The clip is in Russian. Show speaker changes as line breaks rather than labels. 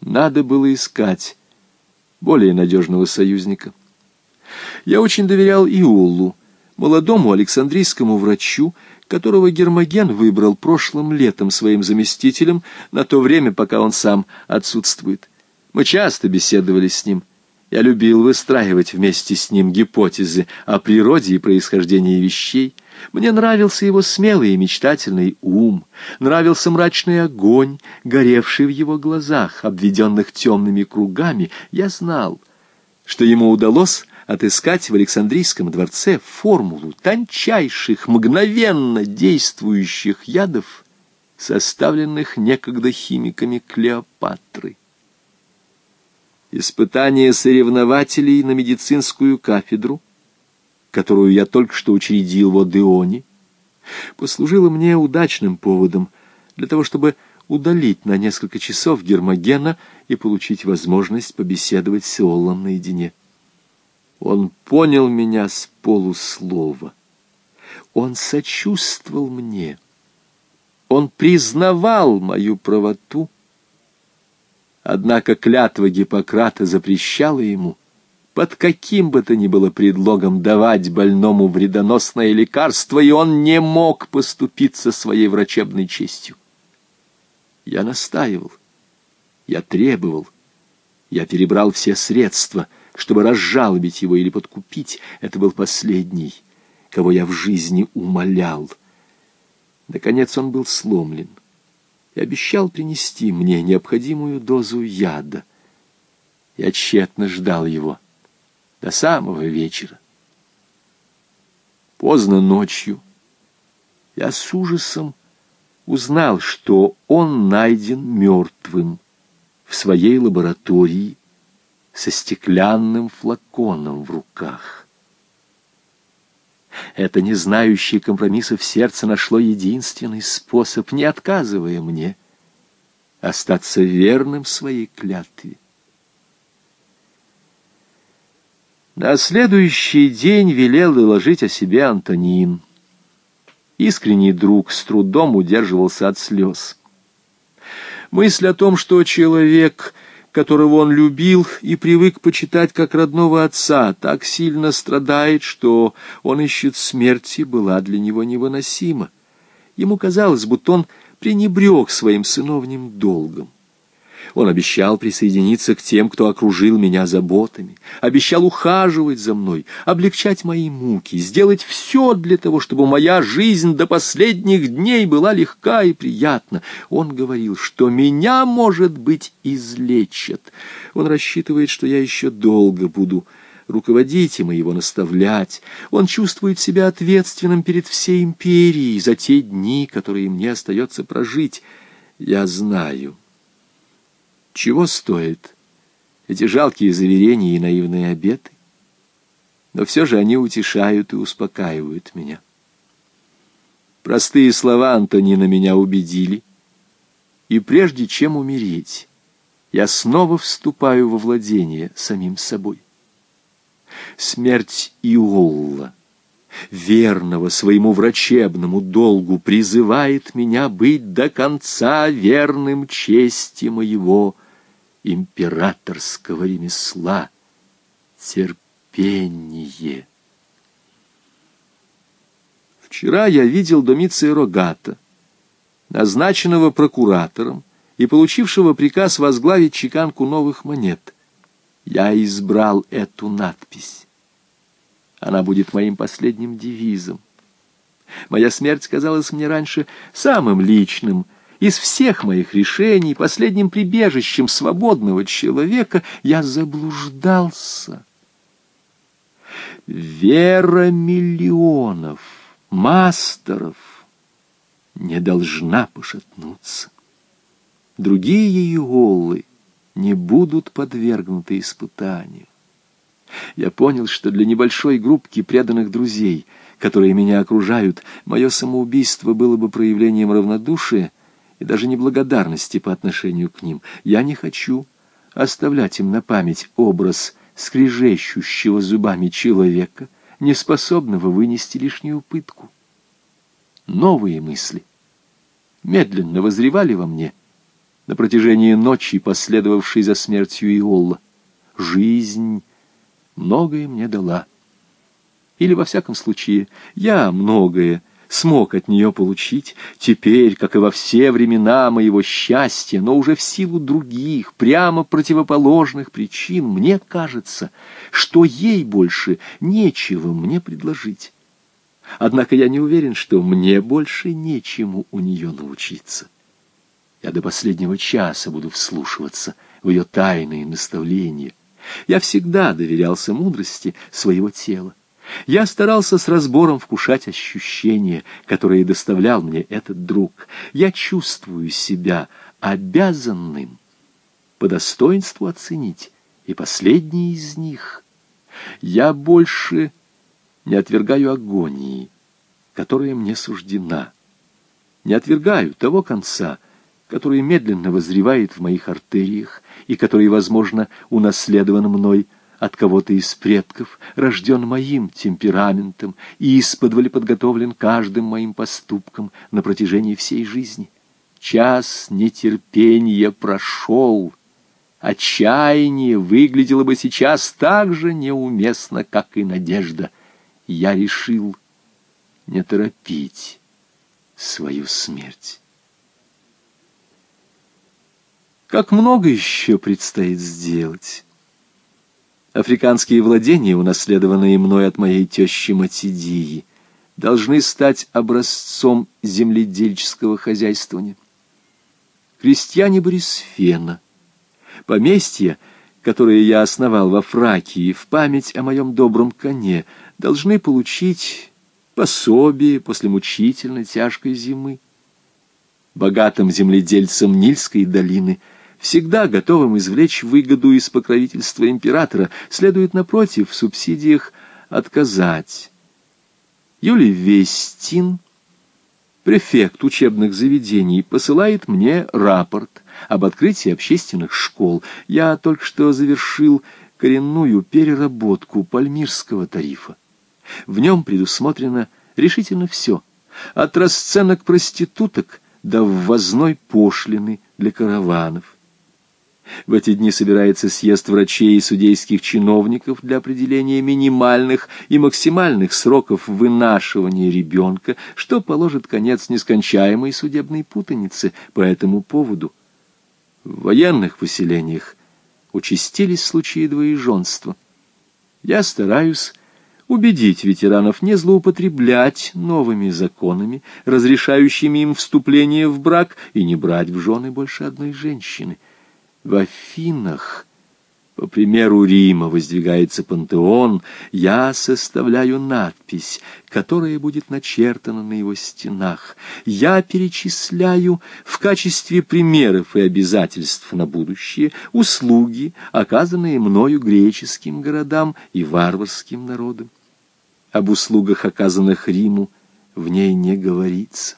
Надо было искать более надежного союзника. Я очень доверял Иоллу, молодому александрийскому врачу, которого Гермоген выбрал прошлым летом своим заместителем на то время, пока он сам отсутствует. Мы часто беседовали с ним. Я любил выстраивать вместе с ним гипотезы о природе и происхождении вещей. Мне нравился его смелый и мечтательный ум, нравился мрачный огонь, горевший в его глазах, обведенных темными кругами. Я знал, что ему удалось отыскать в Александрийском дворце формулу тончайших, мгновенно действующих ядов, составленных некогда химиками Клеопатры. Испытание соревнователей на медицинскую кафедру, которую я только что учредил в Одеоне, послужило мне удачным поводом для того, чтобы удалить на несколько часов Гермогена и получить возможность побеседовать с Иоллом наедине. Он понял меня с полуслова. Он сочувствовал мне. Он признавал мою правоту. Однако клятва Гиппократа запрещала ему под каким бы то ни было предлогом давать больному вредоносное лекарство, и он не мог поступиться своей врачебной честью. Я настаивал, я требовал, я перебрал все средства — чтобы разжалобить его или подкупить. Это был последний, кого я в жизни умолял. Наконец он был сломлен и обещал принести мне необходимую дозу яда. Я тщетно ждал его до самого вечера. Поздно ночью я с ужасом узнал, что он найден мертвым в своей лаборатории со стеклянным флаконом в руках. Это не знающее компромиссов сердце нашло единственный способ, не отказывая мне, остаться верным своей клятве. На следующий день велел доложить о себе Антонин. Искренний друг с трудом удерживался от слез. Мысль о том, что человек которого он любил и привык почитать как родного отца, так сильно страдает, что он ищет смерти, была для него невыносима. Ему казалось, будто он пренебрег своим сыновним долгом. Он обещал присоединиться к тем, кто окружил меня заботами, обещал ухаживать за мной, облегчать мои муки, сделать все для того, чтобы моя жизнь до последних дней была легка и приятна. Он говорил, что меня, может быть, излечат. Он рассчитывает, что я еще долго буду руководить им и его наставлять. Он чувствует себя ответственным перед всей империей за те дни, которые мне остается прожить. Я знаю». Чего стоят эти жалкие заверения и наивные обеты? Но все же они утешают и успокаивают меня. Простые слова Антонина меня убедили, и прежде чем умереть, я снова вступаю во владение самим собой. Смерть Иолла, верного своему врачебному долгу, призывает меня быть до конца верным чести моего императорского ремесла — терпение. Вчера я видел Домиция Рогата, назначенного прокуратором и получившего приказ возглавить чеканку новых монет. Я избрал эту надпись. Она будет моим последним девизом. Моя смерть казалась мне раньше самым личным — из всех моих решений, последним прибежищем свободного человека, я заблуждался. Вера миллионов, мастеров не должна пошатнуться. Другие ее голы не будут подвергнуты испытанию. Я понял, что для небольшой группки преданных друзей, которые меня окружают, мое самоубийство было бы проявлением равнодушия, и даже неблагодарности по отношению к ним. Я не хочу оставлять им на память образ скрежещущего зубами человека, неспособного вынести лишнюю пытку. Новые мысли медленно возревали во мне, на протяжении ночи, последовавшей за смертью Иолла. Жизнь многое мне дала. Или, во всяком случае, я многое смог от нее получить, теперь, как и во все времена моего счастья, но уже в силу других, прямо противоположных причин, мне кажется, что ей больше нечего мне предложить. Однако я не уверен, что мне больше нечему у нее научиться. Я до последнего часа буду вслушиваться в ее тайные наставления. Я всегда доверялся мудрости своего тела. Я старался с разбором вкушать ощущения, которые доставлял мне этот друг. Я чувствую себя обязанным по достоинству оценить и последний из них. Я больше не отвергаю агонии, которая мне суждена. Не отвергаю того конца, который медленно возревает в моих артериях и который, возможно, унаследован мной от кого-то из предков, рожден моим темпераментом и исподволе подготовлен каждым моим поступком на протяжении всей жизни. Час нетерпения прошел. Отчаяние выглядело бы сейчас так же неуместно, как и надежда. Я решил не торопить свою смерть. Как много еще предстоит сделать. Африканские владения, унаследованные мной от моей тещи Матидии, должны стать образцом земледельческого хозяйствования. Крестьяне Борисфена, поместья, которые я основал во Фракии в память о моем добром коне, должны получить пособие после мучительной тяжкой зимы. Богатым земледельцам Нильской долины – всегда готовым извлечь выгоду из покровительства императора, следует, напротив, в субсидиях отказать. Юлий Вестин, префект учебных заведений, посылает мне рапорт об открытии общественных школ. Я только что завершил коренную переработку пальмирского тарифа. В нем предусмотрено решительно все, от расценок проституток до ввозной пошлины для караванов. В эти дни собирается съезд врачей и судейских чиновников для определения минимальных и максимальных сроков вынашивания ребенка, что положит конец нескончаемой судебной путанице по этому поводу. В военных поселениях участились случаи двоеженства. Я стараюсь убедить ветеранов не злоупотреблять новыми законами, разрешающими им вступление в брак, и не брать в жены больше одной женщины — в Афинах, по примеру Рима, воздвигается пантеон, я составляю надпись, которая будет начертана на его стенах. Я перечисляю в качестве примеров и обязательств на будущее услуги, оказанные мною греческим городам и варварским народам. Об услугах, оказанных Риму, в ней не говорится.